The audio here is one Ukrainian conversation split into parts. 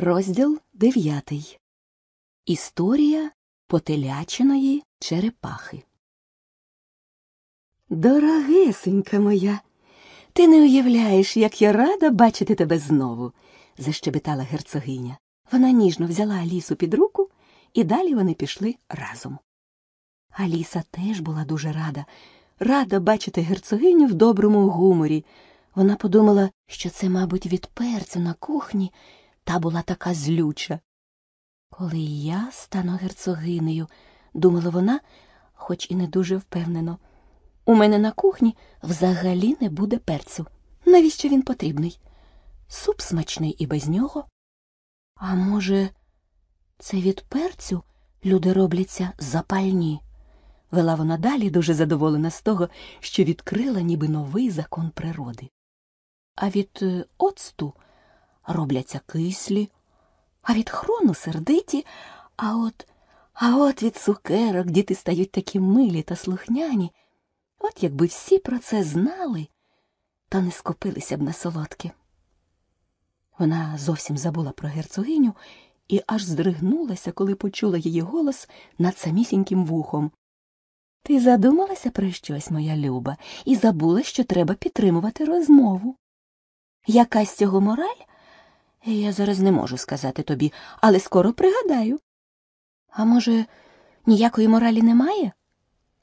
Розділ дев'ятий. Історія потелячиної черепахи. Дорогесенька моя, ти не уявляєш, як я рада бачити тебе знову, защебетала герцогиня. Вона ніжно взяла Алісу під руку, і далі вони пішли разом. Аліса теж була дуже рада, рада бачити герцогиню в доброму гуморі. Вона подумала, що це, мабуть, від перцю на кухні та була така злюча. Коли я стану герцогинею, думала вона, хоч і не дуже впевнено. У мене на кухні взагалі не буде перцю. Навіщо він потрібний? Суп смачний і без нього. А може, це від перцю люди робляться запальні? Вела вона далі, дуже задоволена з того, що відкрила ніби новий закон природи. А від е, оцту робляться кислі, а від хрону сердиті, а от а от від цукерок діти стають такі милі та слухняні. От якби всі про це знали, то не скопилися б на солодке. Вона зовсім забула про герцогиню і аж здригнулася, коли почула її голос над самісіньким вухом. Ти задумалася про щось, моя люба, і забула, що треба підтримувати розмову. Яка з цього мораль? Я зараз не можу сказати тобі, але скоро пригадаю. А може, ніякої моралі немає?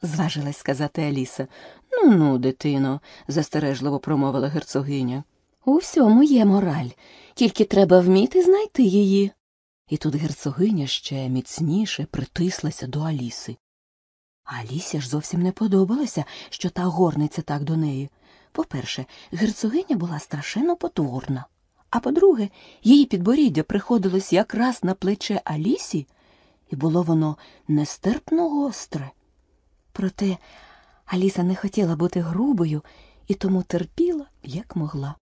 зважилась сказати Аліса. Ну ну, дитино, застережливо промовила герцогиня. У всьому є мораль, тільки треба вміти знайти її. І тут герцогиня ще міцніше притислася до Аліси. Алісі ж зовсім не подобалося, що та горниця так до неї. По-перше, герцогиня була страшенно потворна, а по-друге, її підборіддя приходилось якраз на плече Алісі, і було воно нестерпно гостре. Проте Аліса не хотіла бути грубою і тому терпіла, як могла.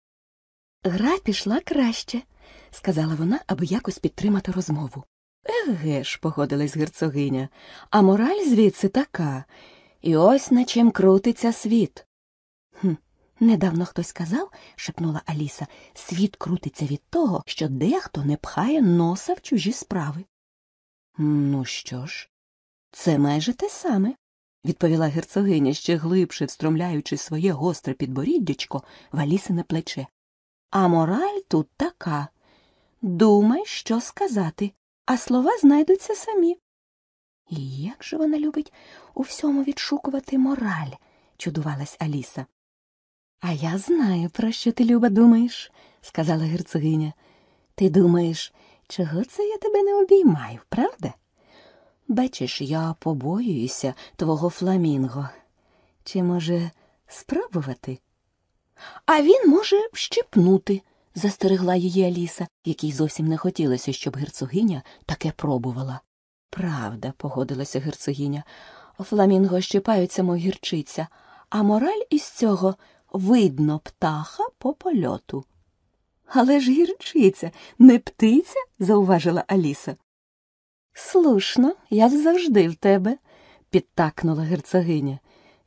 Гра пішла краще, сказала вона, аби якось підтримати розмову. Еге ж, погодилась герцогиня, а мораль звідси така. І ось на чим крутиться світ. «Хм, Недавно хтось сказав, шепнула Аліса, світ крутиться від того, що дехто не пхає носа в чужі справи. Ну що ж, це майже те саме, відповіла герцогиня, ще глибше встромляючи своє гостре підборіддячко в Алісине плече. А мораль тут така. Думай, що сказати, а слова знайдуться самі. І як же вона любить у всьому відшукувати мораль, чудувалась Аліса. А я знаю, про що ти, Люба, думаєш, сказала герцогиня. Ти думаєш, чого це я тебе не обіймаю, правда? Бачиш, я побоююся твого фламінго. Чи, може, спробувати? А він може вщипнути, застерегла її Аліса, якій зовсім не хотілося, щоб герцогиня таке пробувала. Правда, погодилася герцогиня, фламінго щипаються, мов гірчиця, а мораль із цього видно птаха по польоту. Але ж гірчиця, не птиця, зауважила Аліса. Слушно, як завжди в тебе, підтакнула герцогиня.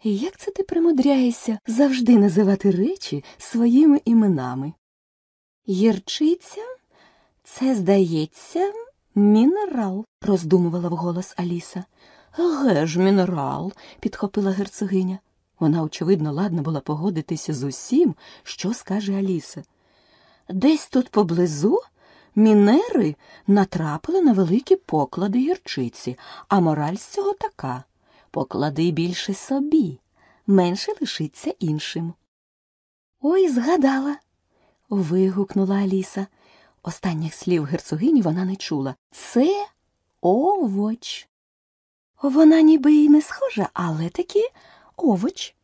І як це ти примудряєшся завжди називати речі своїми іменами? Гірчиця, це, здається, мінерал, роздумувала вголос Аліса. Еге ж, мінерал, підхопила герцогиня. Вона, очевидно, ладна була погодитися з усім, що скаже Аліса. Десь тут поблизу мінери натрапили на великі поклади гірчиці, а мораль з цього така поклади більше собі, менше лишиться іншим. Ой, згадала. вигукнула Аліса. Останніх слів герцогині вона не чула. Це овоч. Вона ніби й не схожа, але таки овоч.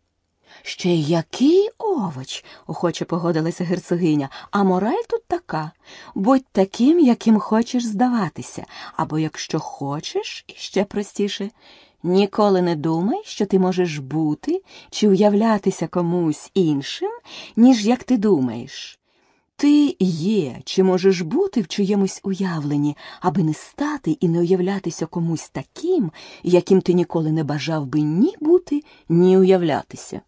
Ще який овоч, охоче погодилася герцогиня, а мораль тут така будь таким, яким хочеш здаватися, або якщо хочеш, іще простіше. Ніколи не думай, що ти можеш бути чи уявлятися комусь іншим, ніж як ти думаєш. Ти є, чи можеш бути в чиємусь уявленні, аби не стати і не уявлятися комусь таким, яким ти ніколи не бажав би ні бути, ні уявлятися.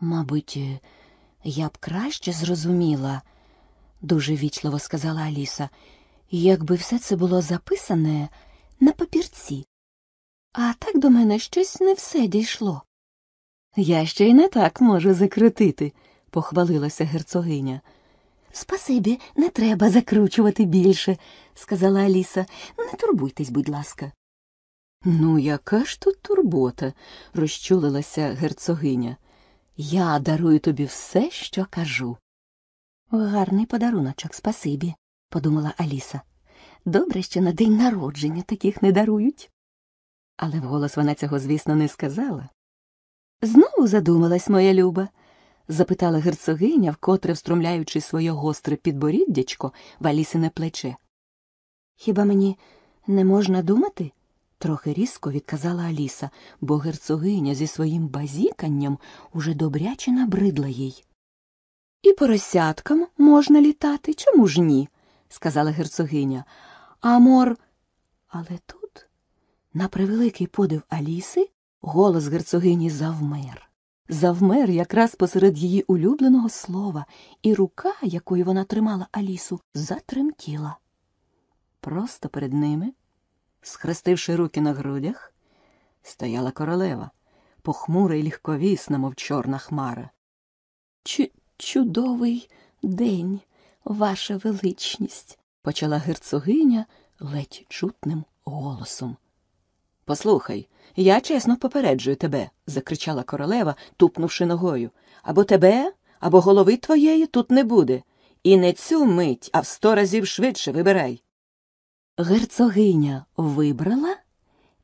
Мабуть, я б краще зрозуміла, дуже вічливо сказала Аліса, якби все це було записане на папірці. А так до мене щось не все дійшло. Я ще й не так можу закрутити, похвалилася герцогиня. Спасибі, не треба закручувати більше, сказала Аліса. Не турбуйтесь, будь ласка. Ну, яка ж тут турбота, розчулилася герцогиня. Я дарую тобі все, що кажу. Гарний подаруночок, спасибі, подумала Аліса. Добре, що на день народження таких не дарують. Але вголос вона цього, звісно, не сказала. Знову задумалась моя люба? Запитала герцогиня, вкотре встромляючи своє гостре підборіддячко в Алісине плече. Хіба мені не можна думати? трохи різко відказала Аліса, бо герцогиня зі своїм базіканням уже добряче набридла їй. І поросяткам можна літати, чому ж ні? сказала герцогиня. А мор. Але тут, на превеликий подив Аліси, голос герцогині завмер. Завмер якраз посеред її улюбленого слова, і рука, якою вона тримала Алісу, затремтіла. Просто перед ними, схрестивши руки на грудях, стояла королева, похмура й легковісна, мов чорна хмара. Ч чудовий день, ваша величність, почала герцогиня ледь чутним голосом. Послухай, я чесно попереджую тебе, закричала королева, тупнувши ногою. Або тебе, або голови твоєї тут не буде. І не цю мить, а в сто разів швидше вибирай. Герцогиня вибрала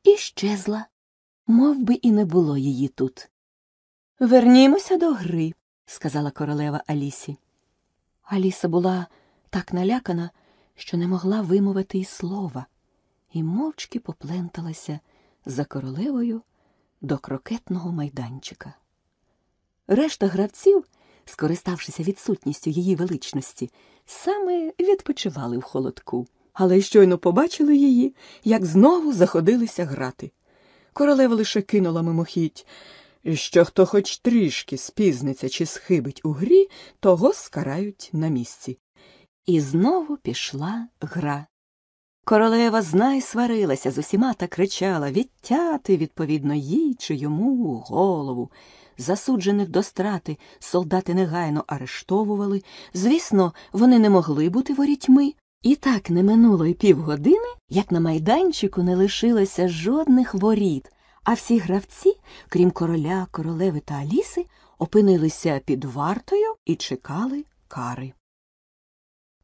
і щезла, мов би і не було її тут. Вернімося до гри, сказала королева Алісі. Аліса була так налякана, що не могла вимовити й слова, і мовчки попленталася за королевою до крокетного майданчика. Решта гравців, скориставшися відсутністю її величності, саме відпочивали в холодку, але щойно побачили її, як знову заходилися грати. Королева лише кинула мимохідь, що хто хоч трішки спізниться чи схибить у грі, того скарають на місці. І знову пішла гра. Королева знай сварилася з усіма та кричала відтяти, відповідно, їй чи йому голову. Засуджених до страти солдати негайно арештовували. Звісно, вони не могли бути ворітьми. І так не минуло й півгодини, як на майданчику не лишилося жодних воріт, а всі гравці, крім короля, королеви та Аліси, опинилися під вартою і чекали кари.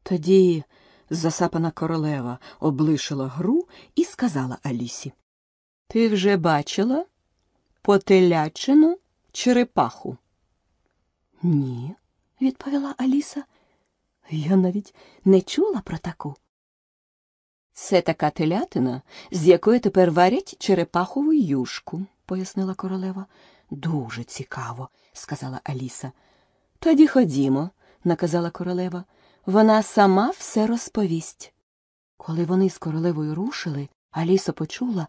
Тоді засапана королева облишила гру і сказала Алісі Ти вже бачила потелячину черепаху? Ні, відповіла Аліса. Я навіть не чула про таку. Це така телятина, з якої тепер варять черепахову юшку, пояснила королева. Дуже цікаво, сказала Аліса. Тоді ходімо, наказала королева. Вона сама все розповість. Коли вони з королевою рушили, Аліса почула,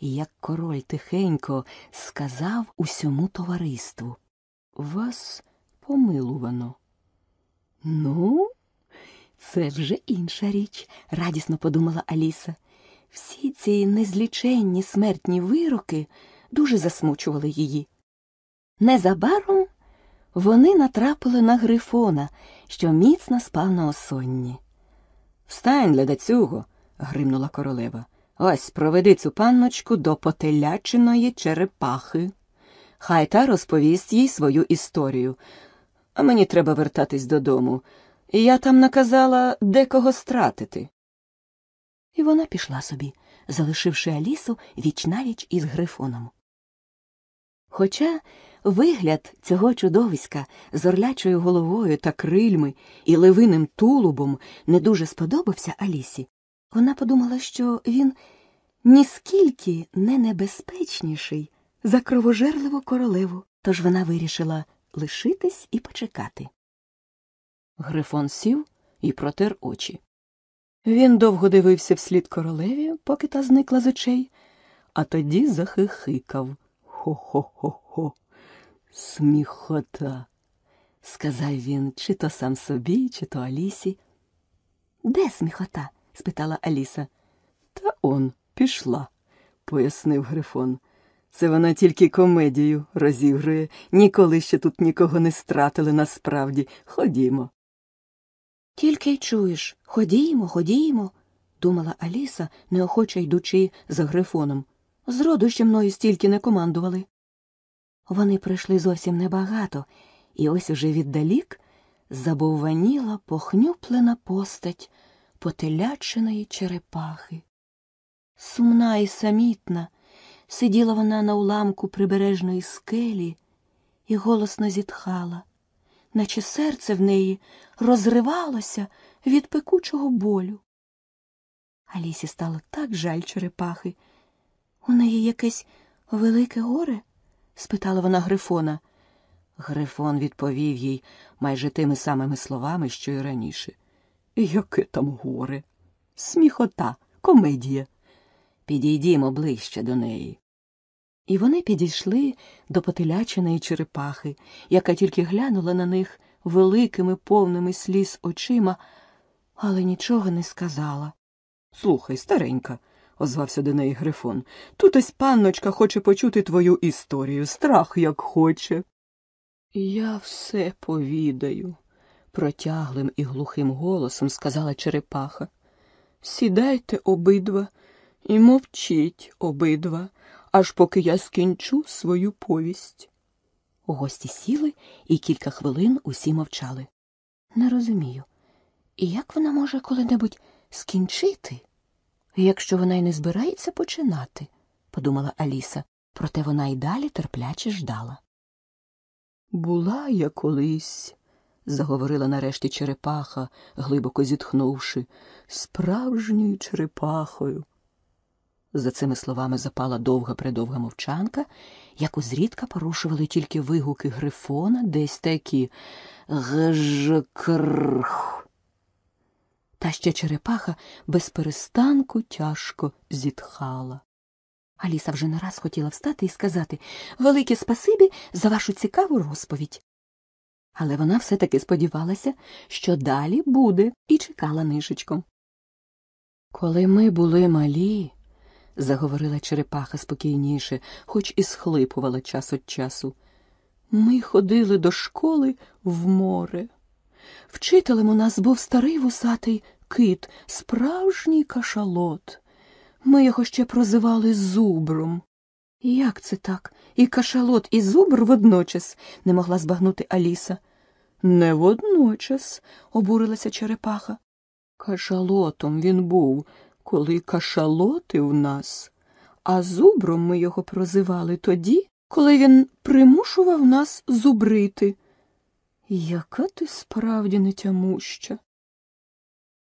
як король тихенько сказав усьому товариству Вас помилувано. Ну, це вже інша річ, радісно подумала Аліса. Всі ці незліченні смертні вироки дуже засмучували її. Незабаром вони натрапили на грифона, що міцно спав на осонні. Встань, ледацюго, гримнула королева. Ось проведи цю панночку до потелячиної черепахи. Хай та розповість їй свою історію. А мені треба вертатись додому. І я там наказала декого стратити. І вона пішла собі, залишивши Алісу вічнавіч із грифоном. Хоча вигляд цього чудовиська з орлячою головою та крильми і левиним тулубом не дуже сподобався Алісі, вона подумала, що він ніскільки не небезпечніший за кровожерливу королеву, тож вона вирішила лишитись і почекати. Грифон сів і протер очі. Він довго дивився вслід королеві, поки та зникла з очей, а тоді захихикав. Хо-хо-хо-хо, сміхота, сказав він чи то сам собі, чи то Алісі. Де сміхота? спитала Аліса. Та он пішла, пояснив Грифон. Це вона тільки комедію розігрує. Ніколи ще тут нікого не стратили насправді. Ходімо. Тільки й чуєш, ходімо, ходімо, думала Аліса, неохоче йдучи за грифоном. Зроду ще мною стільки не командували. Вони пройшли зовсім небагато, і ось уже віддалік забовваніла похнюплена постать потелячиної черепахи. Сумна і самітна, сиділа вона на уламку прибережної скелі і голосно зітхала, наче серце в неї розривалося від пекучого болю. Алісі стало так жаль черепахи. У неї якесь велике горе? Спитала вона Грифона. Грифон відповів їй майже тими самими словами, що й раніше. Яке там горе? Сміхота, комедія. Підійдімо ближче до неї. І вони підійшли до потиляченої черепахи, яка тільки глянула на них великими повними сліз очима, але нічого не сказала. Слухай, старенька, озвався до неї Грифон, тут ось панночка хоче почути твою історію, страх як хоче. Я все повідаю, протяглим і глухим голосом сказала черепаха. Сідайте обидва і мовчіть обидва, аж поки я скінчу свою повість. Гості сіли і кілька хвилин усі мовчали. Не розумію, і як вона може коли-небудь скінчити, якщо вона й не збирається починати, подумала Аліса, проте вона й далі терпляче ждала. Була я колись, заговорила нарешті черепаха, глибоко зітхнувши, справжньою черепахою. За цими словами запала довга придовга мовчанка, яку зрідка порушували тільки вигуки грифона, десь такі гжкрх. Та ще черепаха без перестанку тяжко зітхала. Аліса вже не раз хотіла встати і сказати Велике спасибі за вашу цікаву розповідь. Але вона все таки сподівалася, що далі буде, і чекала нишечком. Коли ми були малі, заговорила черепаха спокійніше, хоч і схлипувала час від часу, ми ходили до школи в море. Вчителем у нас був старий вусатий кит, справжній кашалот. Ми його ще прозивали зубром. Як це так? І кашалот, і зубр водночас, не могла збагнути Аліса. Не водночас, обурилася черепаха. Кашалотом він був, коли кашалотив нас, а зубром ми його прозивали тоді, коли він примушував нас зубрити. Яка ти справді нетямуща?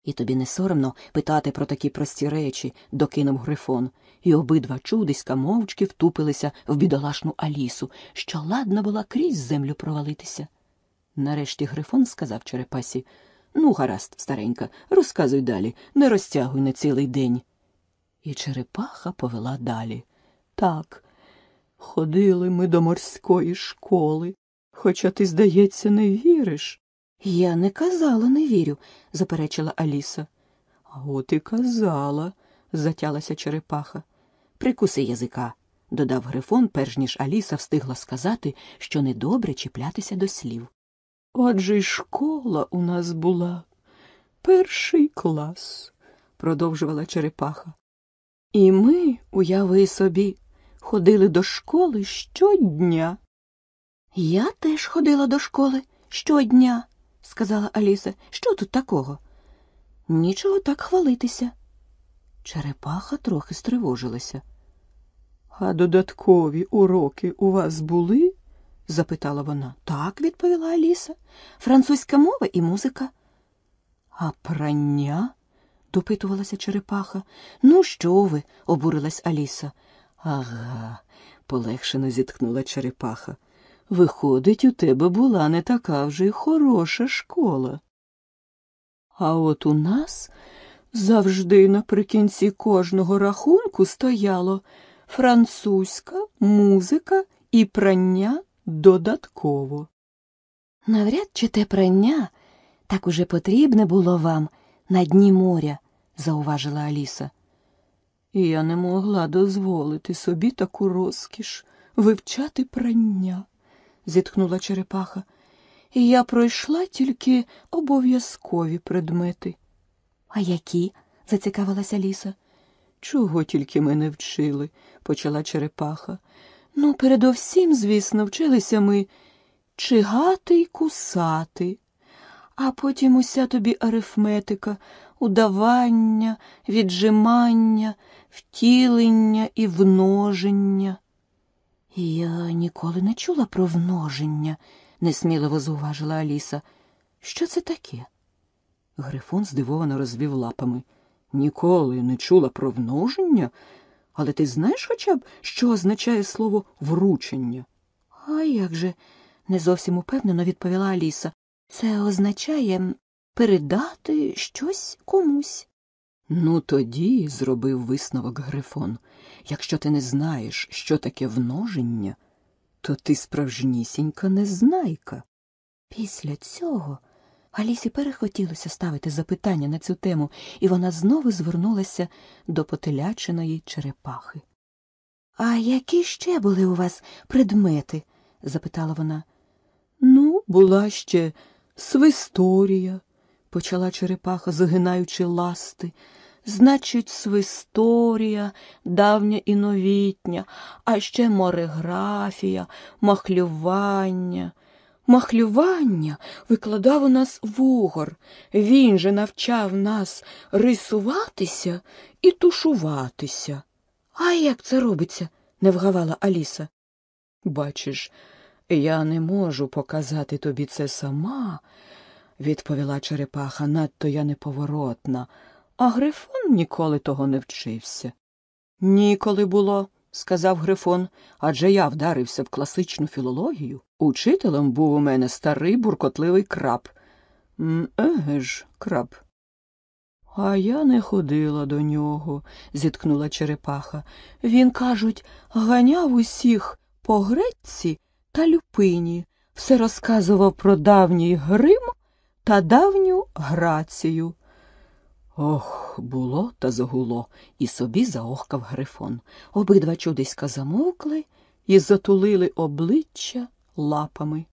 І тобі не соромно питати про такі прості речі, докинув Грифон, і обидва чудиська мовчки втупилися в бідолашну Алісу, що ладна була крізь землю провалитися. Нарешті Грифон сказав черепасі Ну, гаразд, старенька, розказуй далі, не розтягуй на цілий день. І черепаха повела далі. Так, ходили ми до морської школи, хоча ти, здається, не віриш. Я не казала, не вірю, заперечила Аліса. От і казала, затялася черепаха. Прикуси язика, додав Грифон, перш ніж Аліса встигла сказати, що недобре чіплятися до слів. Отже й школа у нас була. Перший клас, продовжувала черепаха. І ми, уяви собі, ходили до школи щодня. Я теж ходила до школи щодня, сказала Аліса. Що тут такого? Нічого так хвалитися. Черепаха трохи стривожилася. А додаткові уроки у вас були? запитала вона. Так, відповіла Аліса. Французька мова і музика. А прання? допитувалася черепаха. Ну, що ви? обурилась Аліса. Ага, полегшено зітхнула черепаха. Виходить, у тебе була не така вже й хороша школа. А от у нас завжди наприкінці кожного рахунку стояло французька, музика і прання додатково. Навряд чи те прання так уже потрібне було вам на дні моря, зауважила Аліса. І я не могла дозволити собі таку розкіш вивчати прання, зітхнула черепаха. І я пройшла тільки обов'язкові предмети. А які? зацікавилася Ліса. Чого тільки ми не вчили, почала черепаха. Ну, передовсім, звісно, вчилися ми чигати й кусати, а потім уся тобі арифметика, удавання, віджимання, втілення і вноження. Я ніколи не чула про вноження, несміливо зауважила Аліса. Що це таке? Грифон здивовано розвів лапами. Ніколи не чула про вноження, але ти знаєш хоча б, що означає слово вручення? А як же? не зовсім упевнено відповіла Аліса. Це означає передати щось комусь. Ну, тоді, зробив висновок Грифон, якщо ти не знаєш, що таке вноження, то ти справжнісінька незнайка. Після цього Алісі перехотілося ставити запитання на цю тему, і вона знову звернулася до потелячиної черепахи. А які ще були у вас предмети? запитала вона. Ну, була ще свисторія, почала черепаха, загинаючи ласти. Значить, свисторія, давня і новітня, а ще мореграфія, махлювання. Махлювання викладав у нас вугор. Він же навчав нас рисуватися і тушуватися. А як це робиться? не вгавала Аліса. Бачиш, я не можу показати тобі це сама, відповіла черепаха, надто я неповоротна, а Грифон ніколи того не вчився. Ніколи було, сказав Грифон, адже я вдарився в класичну філологію. Учителем був у мене старий буркотливий краб. Еге ж, краб. А я не ходила до нього, зіткнула черепаха. Він, кажуть, ганяв усіх по гречці та люпині, все розказував про давній Грим та давню грацію. Ох, було та загуло, і собі заохкав Грифон. Обидва чудиська замовкли і затулили обличчя лапами.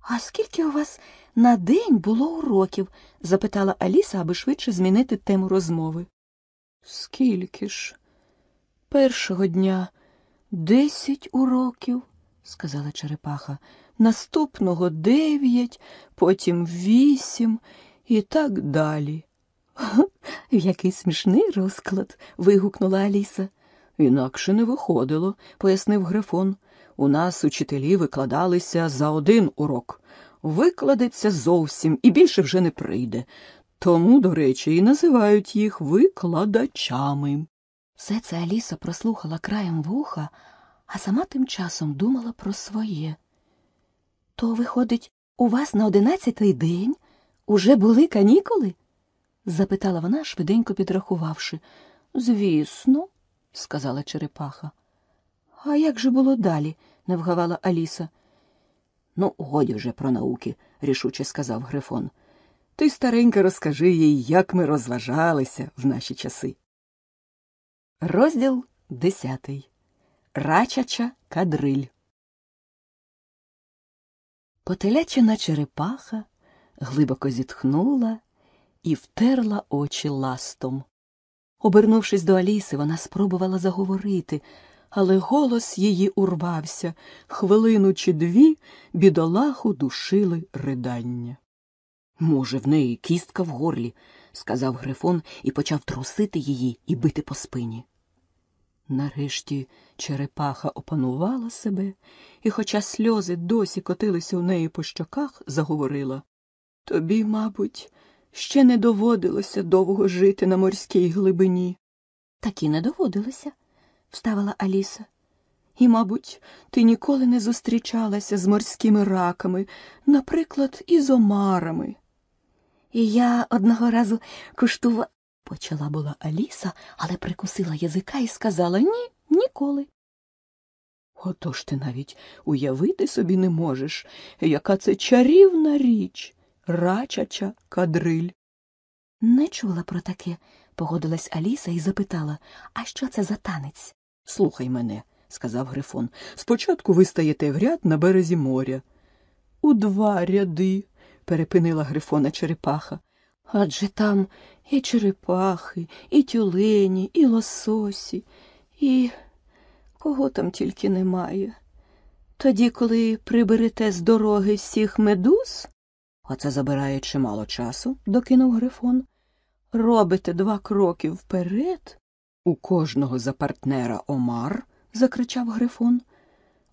А скільки у вас на день було уроків? запитала Аліса, аби швидше змінити тему розмови. Скільки ж? Першого дня десять уроків, сказала черепаха, наступного дев'ять, потім вісім і так далі. Який смішний розклад. вигукнула Аліса. Інакше не виходило, пояснив Грифон. У нас учителі викладалися за один урок. Викладеться зовсім і більше вже не прийде. Тому, до речі, і називають їх викладачами. Все це Аліса прослухала краєм вуха, а сама тим часом думала про своє. То, виходить, у вас на одинадцятий день уже були канікули? Запитала вона, швиденько підрахувавши. Звісно, сказала черепаха. А як же було далі? не вгавала Аліса. Ну, годі вже про науки, рішуче сказав Грифон. Ти, старенька, розкажи їй, як ми розважалися в наші часи. Розділ десятий. Рачача кадриль. Потелячина черепаха глибоко зітхнула і втерла очі ластом. Обернувшись до Аліси, вона спробувала заговорити, але голос її урвався. Хвилину чи дві бідолаху душили ридання. Може, в неї кістка в горлі, сказав Грифон і почав трусити її і бити по спині. Нарешті черепаха опанувала себе і, хоча сльози досі котилися у неї по щоках, заговорила Тобі, мабуть, ще не доводилося довго жити на морській глибині. Так і не доводилося, вставила Аліса. І, мабуть, ти ніколи не зустрічалася з морськими раками, наприклад, із омарами. І я одного разу куштувала. Почала була Аліса, але прикусила язика і сказала ні, ніколи. Отож ти навіть уявити собі не можеш, яка це чарівна річ, рачача кадриль. Не чула про таке, погодилась Аліса і запитала, а що це за танець? Слухай мене, сказав Грифон. Спочатку ви стаєте в ряд на березі моря. У два ряди, перепинила Грифона черепаха. Адже там і черепахи, і тюлені, і лососі, і кого там тільки немає. Тоді, коли приберете з дороги всіх медуз, а це забирає чимало часу, докинув Грифон, робите два кроки вперед. У кожного за партнера Омар, закричав Грифон.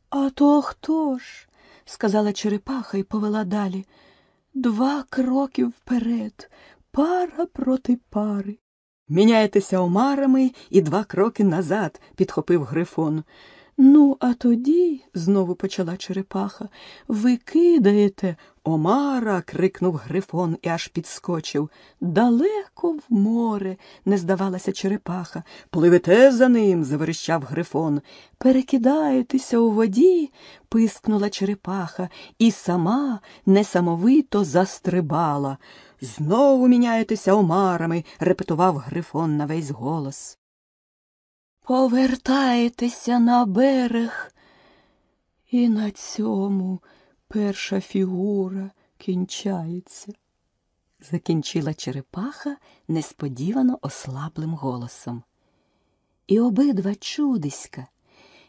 А то хто ж? сказала черепаха і повела далі. Два кроки вперед, пара проти пари. Міняєтеся омарами і два кроки назад, підхопив Грифон. Ну, а тоді, знову почала черепаха, ви кидаєте. Омара. крикнув Грифон і аж підскочив. Далеко в море, не здавалася черепаха. Пливете за ним, заверещав Грифон. Перекидаєтеся у воді, пискнула черепаха, і сама несамовито застрибала. Знову міняєтеся омарами, репетував Грифон на весь голос. Повертаєтеся на берег, і на цьому перша фігура кінчається, закінчила черепаха несподівано ослаблим голосом. І обидва чудиська,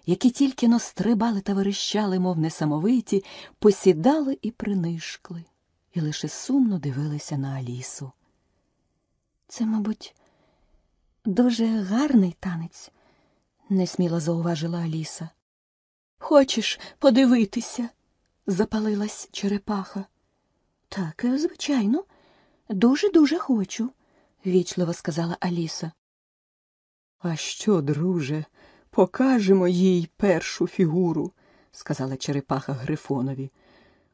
які тільки но стрибали та верещали, мов несамовиті, посідали і принишкли, і лише сумно дивилися на Алісу. Це, мабуть, дуже гарний танець несміло зауважила Аліса. Хочеш подивитися? запалилась черепаха. Так, звичайно, дуже дуже хочу, вічливо сказала Аліса. А що, друже, покажемо їй першу фігуру, сказала черепаха Грифонові.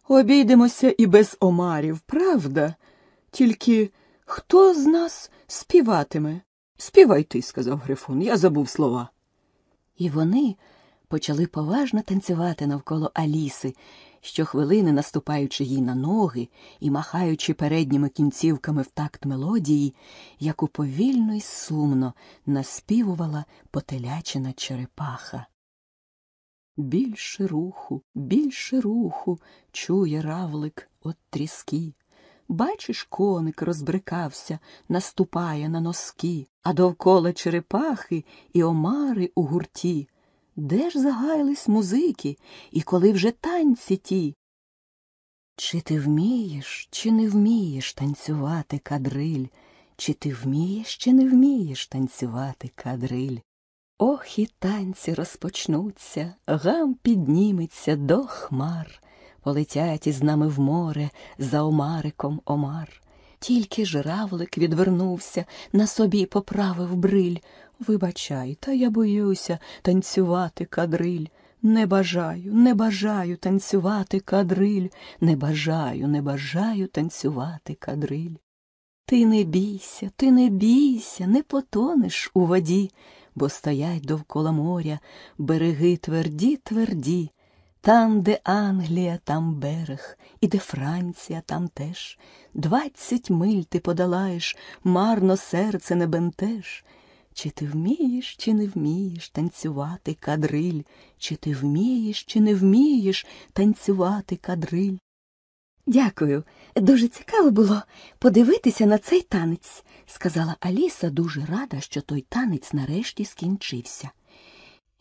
Обійдемося і без омарів, правда? Тільки хто з нас співатиме? Співай ти, сказав Грифон, я забув слова. І вони почали поважно танцювати навколо Аліси, щохвилини наступаючи їй на ноги і махаючи передніми кінцівками в такт мелодії, яку повільно й сумно наспівувала потелячина черепаха. Більше руху, більше руху, чує равлик от тріски. Бачиш, коник розбрикався, наступає на носки, а довкола черепахи і омари у гурті. Де ж загайлись музики, і коли вже танці ті? Чи ти вмієш, чи не вмієш танцювати кадриль? Чи ти вмієш, чи не вмієш танцювати кадриль? Ох, і танці розпочнуться, гам підніметься до хмар полетять із нами в море за омариком омар. Тільки ж равлик відвернувся, на собі поправив бриль. Вибачай, та я боюся танцювати кадриль. Не бажаю, не бажаю танцювати кадриль, не бажаю, не бажаю танцювати кадриль. Ти не бійся, ти не бійся, не потонеш у воді, бо стоять довкола моря береги тверді, тверді, там, де Англія, там берег, і де Франція, там теж. Двадцять миль ти подолаєш, марно серце не бентеж. Чи ти вмієш, чи не вмієш танцювати кадриль? Чи ти вмієш, чи не вмієш танцювати кадриль? Дякую. Дуже цікаво було подивитися на цей танець, сказала Аліса, дуже рада, що той танець нарешті скінчився.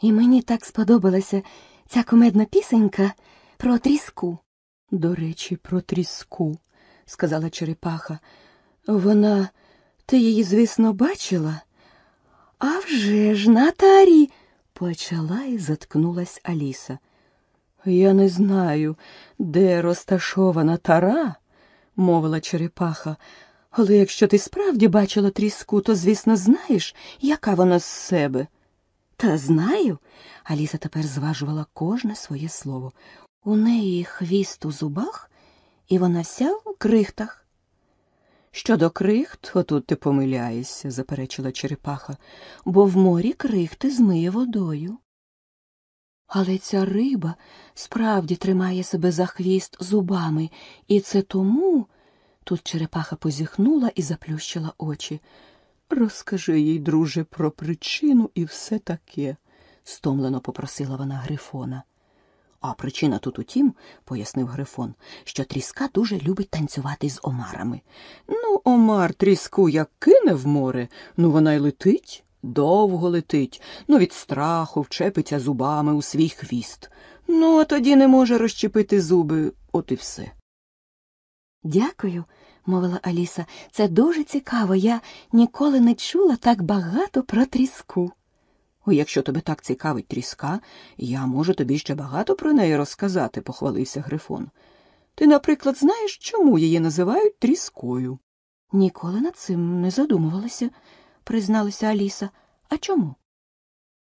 І мені так сподобалося ця комедна пісенька про тріску. До речі, про тріску, сказала черепаха. Вона, ти її, звісно, бачила? «А вже ж на тарі!» – почала і заткнулась Аліса. Я не знаю, де розташована тара, мовила черепаха, але якщо ти справді бачила тріску, то, звісно, знаєш, яка вона з себе. Та знаю. Аліса тепер зважувала кожне своє слово. У неї хвіст у зубах, і вона вся у крихтах. Щодо крихт, отут ти помиляєшся, заперечила черепаха, бо в морі крихти змиє водою. Але ця риба справді тримає себе за хвіст зубами, і це тому, Тут черепаха позіхнула і заплющила очі. Розкажи їй, друже, про причину і все таке, стомлено попросила вона Грифона. А причина тут у тім, пояснив Грифон, що тріска дуже любить танцювати з омарами. Ну, омар тріску як кине в море, ну вона й летить, довго летить, ну від страху вчепиться зубами у свій хвіст. Ну, а тоді не може розчепити зуби, от і все. Дякую, мовила Аліса. Це дуже цікаво. Я ніколи не чула так багато про тріску. О, якщо тебе так цікавить тріска, я можу тобі ще багато про неї розказати, похвалився Грифон. Ти, наприклад, знаєш, чому її називають тріскою? Ніколи над цим не задумувалася, призналася Аліса. А чому?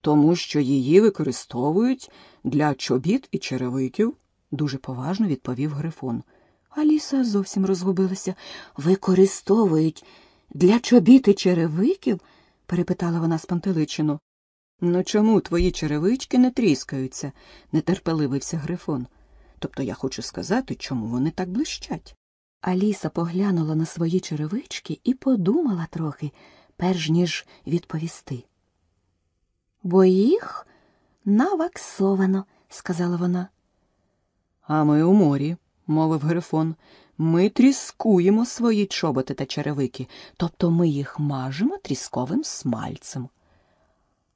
Тому що її використовують для чобіт і черевиків, дуже поважно відповів Грифон. Аліса зовсім розгубилася. Використовують для чобіт і черевиків? перепитала вона спантеличено. Ну чому твої черевички не тріскаються? нетерпеливився Грифон. Тобто я хочу сказати, чому вони так блищать. Аліса поглянула на свої черевички і подумала трохи, перш ніж відповісти. Бо їх наваксовано, сказала вона. А ми у морі, мовив Грифон. Ми тріскуємо свої чоботи та черевики, тобто ми їх мажемо трісковим смальцем.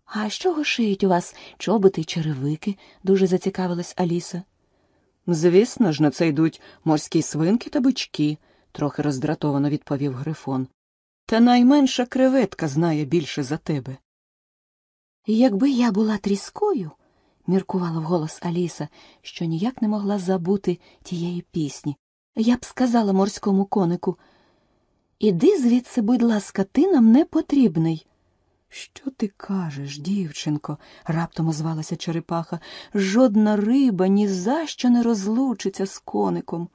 А з чого шиють у вас чоботи й черевики? дуже зацікавилась Аліса. Звісно ж, на це йдуть морські свинки та бички, трохи роздратовано відповів Грифон. Та найменша креветка знає більше за тебе. Якби я була тріскою, міркувала вголос Аліса, що ніяк не могла забути тієї пісні. Я б сказала морському конику Іди звідси, будь ласка, ти нам не потрібний. Що ти кажеш, дівчинко? раптом озвалася черепаха. Жодна риба ні за що не розлучиться з коником.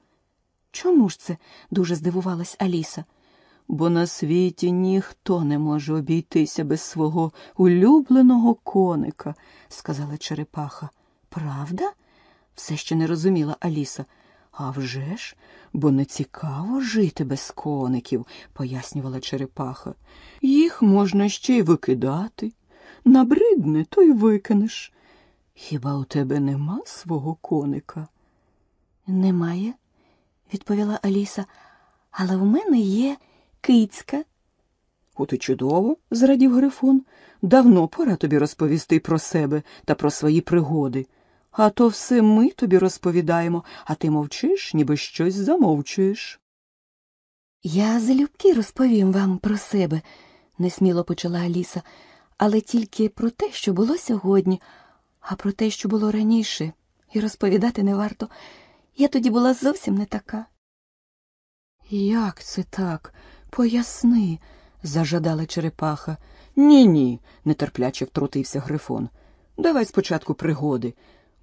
Чому ж це? дуже здивувалась Аліса. Бо на світі ніхто не може обійтися без свого улюбленого коника, сказала черепаха. Правда? все ще не розуміла Аліса. «А вже ж, бо не цікаво жити без коників, пояснювала черепаха. Їх можна ще й викидати. Набридне, то й викинеш. Хіба у тебе нема свого коника? Немає, відповіла Аліса, але в мене є кицька. От і чудово, зрадів Грифон. Давно пора тобі розповісти про себе та про свої пригоди. А то все ми тобі розповідаємо, а ти мовчиш, ніби щось замовчуєш. Я залюбки розповім вам про себе, несміло почала Аліса, але тільки про те, що було сьогодні, а про те, що було раніше, і розповідати не варто. Я тоді була зовсім не така. Як це так? Поясни, зажадала черепаха. Ні, ні, нетерпляче втрутився Грифон. Давай спочатку пригоди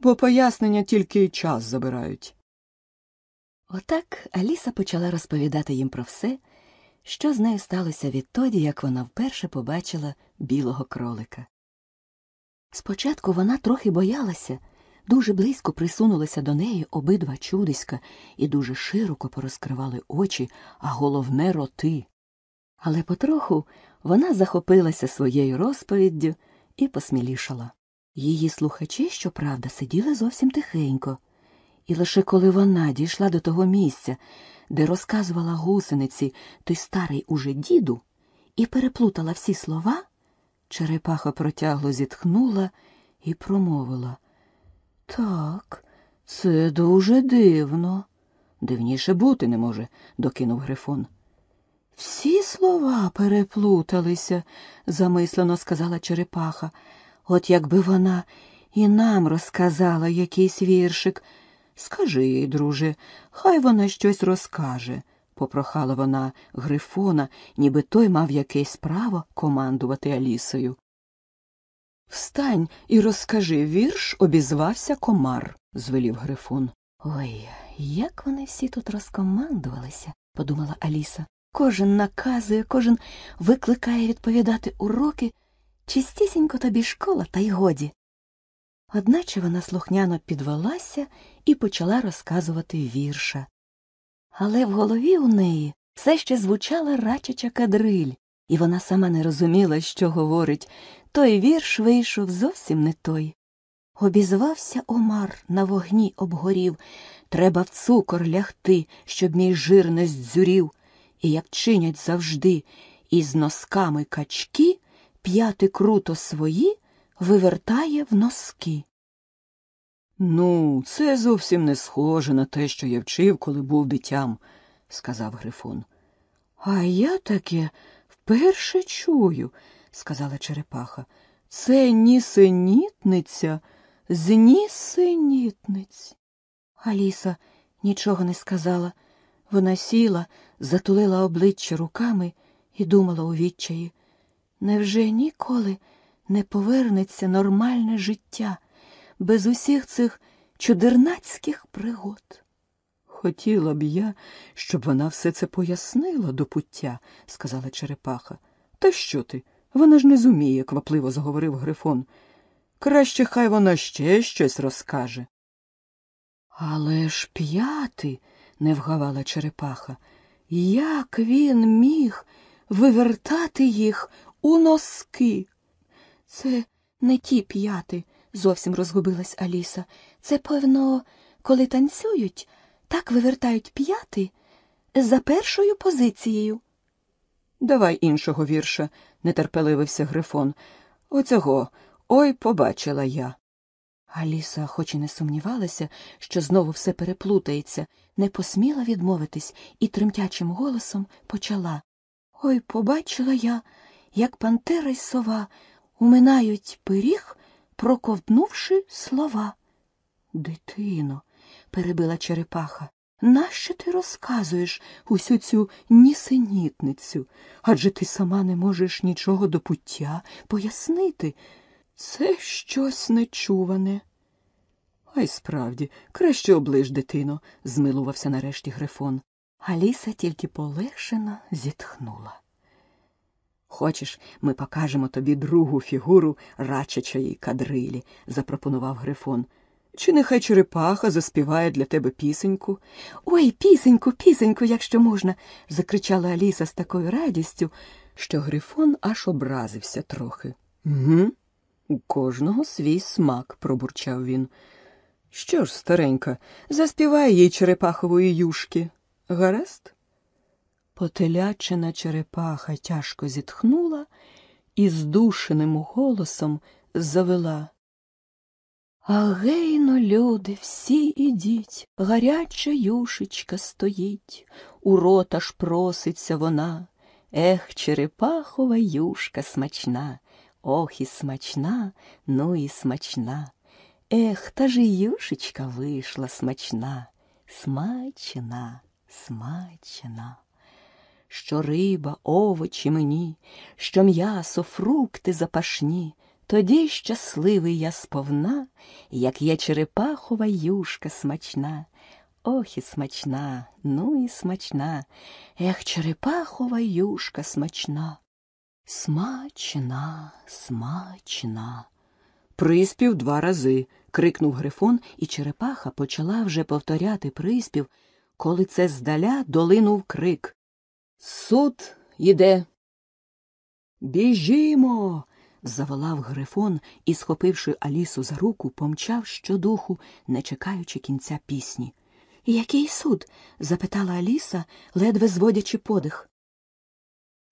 бо пояснення тільки час забирають. Отак Аліса почала розповідати їм про все, що з нею сталося відтоді, як вона вперше побачила білого кролика. Спочатку вона трохи боялася, дуже близько присунулися до неї обидва чудиська і дуже широко порозкривали очі, а головне роти. Але потроху вона захопилася своєю розповіддю і посмілішала. Її слухачі, щоправда, сиділи зовсім тихенько, і лише коли вона дійшла до того місця, де розказувала гусениці той старий уже діду, і переплутала всі слова, черепаха протягло зітхнула і промовила Так, це дуже дивно. Дивніше бути не може, докинув Грифон. Всі слова переплуталися, замислено сказала черепаха. От якби вона і нам розказала якийсь віршик. Скажи їй, друже, хай вона щось розкаже, попрохала вона Грифона, ніби той мав якесь право командувати Алісою. Встань і розкажи вірш, обізвався комар, звелів Грифон. Ой, як вони всі тут розкомандувалися, подумала Аліса. Кожен наказує, кожен викликає відповідати уроки. Чистісінько тобі школа, та й годі. Одначе вона слухняно підвелася і почала розказувати вірша. Але в голові у неї все ще звучала рачача кадриль, і вона сама не розуміла, що говорить. Той вірш вийшов зовсім не той. Обізвався Омар на вогні обгорів. Треба в цукор лягти, щоб мій жир не здзюрів. І як чинять завжди, із носками качки, п'яти круто свої вивертає в носки. Ну, це зовсім не схоже на те, що я вчив, коли був дитям, сказав Грифон. А я таке вперше чую, сказала Черепаха. Це нісенітниця з нісенітниць. Аліса нічого не сказала. Вона сіла, затулила обличчя руками і думала у відчаї. Невже ніколи не повернеться нормальне життя без усіх цих чудернацьких пригод? Хотіла б я, щоб вона все це пояснила до пуття, сказала Черепаха. Та що ти? Вона ж не зуміє, квапливо заговорив Грифон. Краще хай вона ще щось розкаже. Але ж п'яти, не вгавала Черепаха, як він міг вивертати їх у носки? Це не ті п'яти, зовсім розгубилась Аліса. Це, певно, коли танцюють, так вивертають п'яти за першою позицією. Давай іншого вірша, нетерпеливився Грифон. Оцього ой побачила я. Аліса, хоч і не сумнівалася, що знову все переплутається, не посміла відмовитись і тремтячим голосом почала. Ой, побачила я, як пантера й сова уминають пиріг, проковтнувши слова. Дитино, перебила черепаха, нащо ти розказуєш усю цю нісенітницю? Адже ти сама не можеш нічого до пуття пояснити. Це щось нечуване. А справді, краще оближ, дитино, змилувався нарешті Грифон. Аліса тільки полегшено зітхнула. Хочеш, ми покажемо тобі другу фігуру рачачої кадрилі, запропонував Грифон. Чи нехай черепаха заспіває для тебе пісеньку? Ой, пісеньку, пісеньку, якщо можна, закричала Аліса з такою радістю, що Грифон аж образився трохи. Угу, у кожного свій смак, пробурчав він. Що ж, старенька, заспівай їй черепахової юшки. Гаразд? Потелячина черепаха тяжко зітхнула і здушеним голосом завела. А люди, всі ідіть, гаряча юшечка стоїть, у рота ж проситься вона. Ех, черепахова юшка смачна, ох і смачна, ну і смачна. Ех, та ж і юшечка вийшла смачна, смачна, смачна. Що риба, овочі мені, що м'ясо, фрукти запашні, тоді щасливий я сповна, як є черепахова юшка смачна. Ох і смачна, ну і смачна, ех, черепахова юшка смачна. Смачна, смачна. Приспів два рази. крикнув Грифон, і черепаха почала вже повторяти приспів, коли це здаля долинув крик. Суд іде. Біжімо. Заволав Грифон і, схопивши Алісу за руку, помчав щодуху, не чекаючи кінця пісні. Який суд? запитала Аліса, ледве зводячи подих.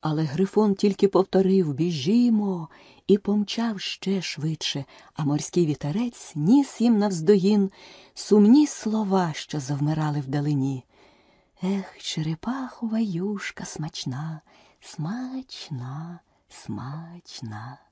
Але Грифон тільки повторив біжімо і помчав ще швидше, а морський вітерець ніс їм навздогін сумні слова, що завмирали вдалині. Ех, черепахова юшка смачна, смачна, смачна.